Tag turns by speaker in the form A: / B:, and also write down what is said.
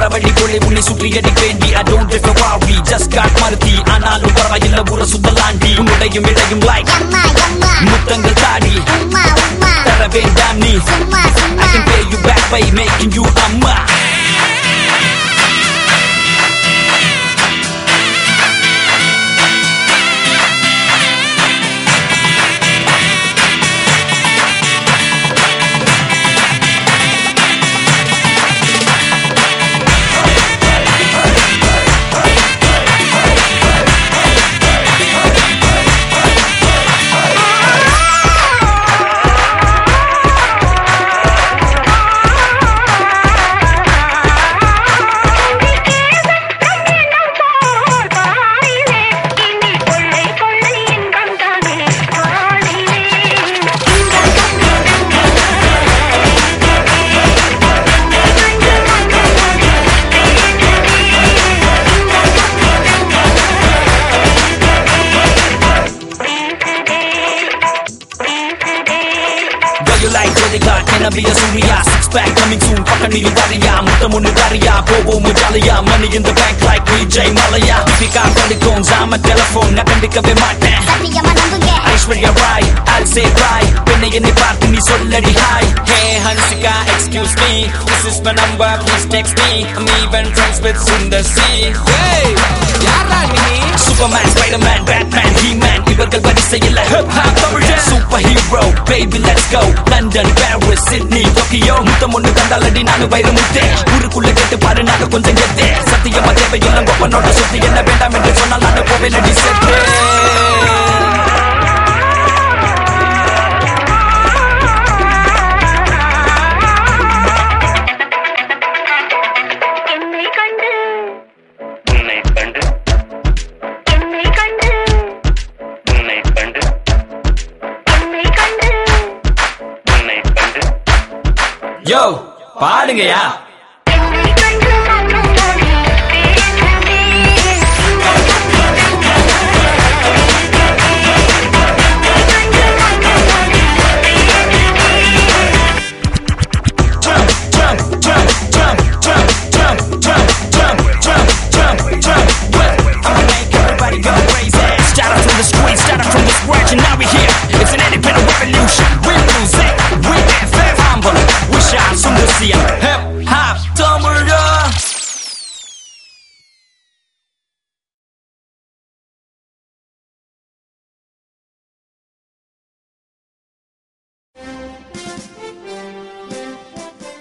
A: சூறாவளி போலே உன்னை சுற்றி அடிப்பேண்டி I don't ever worry just got மறுத்தி ஆனாலும் பரவாயில்ல ஊர சுத்தலாண்டி உன்னுடையும் இடையும்
B: yamma,
A: முத்தங்கள் தாடி தர வேண்டாம் நீ I can pay you back by making you அம்மா Jyotika, can I be a Surya? Six pack coming soon, பக்கம் நீ வரியா முத்தம் ஒண்ணு தரியா போவோம் ஜாலியா money in the bank like Vijay மலையா தீபிகா படுக்கும் ஜாம டெலிபோன் நான் கண்டுக்கவே மாட்டேன்
B: சத்தியமா நம்புங்க
A: Aishwarya Rai I'll say bye பெண்ணை என்னை பார்த்து நீ சொல்லடி hi Hey Hansika, excuse me This is my number, please text me I'm even friends with Sundar C Hey, யாரா நீ Superman, Spider-Man, Batman, He-Man இவர்கள் வரிசையில் hip hop தமிழன் Super hero, baby let's go. London, Paris, Sydney, Tokyo. முத்தம் ஒண்ணு தந்தாலடி நானு வயிறு முத்தே. ஊருக்குள்ள கேட்டு பாரு நாங்க கொஞ்சம் கெத்தே. சத்தியமா தேவையில்லை கொப்பனோட சுத்தி என்ன வேண்டாம் என்று சொன்னால் நான்
C: போவேன்
D: அடி செத்தே.
A: யோ பாடுங்கயா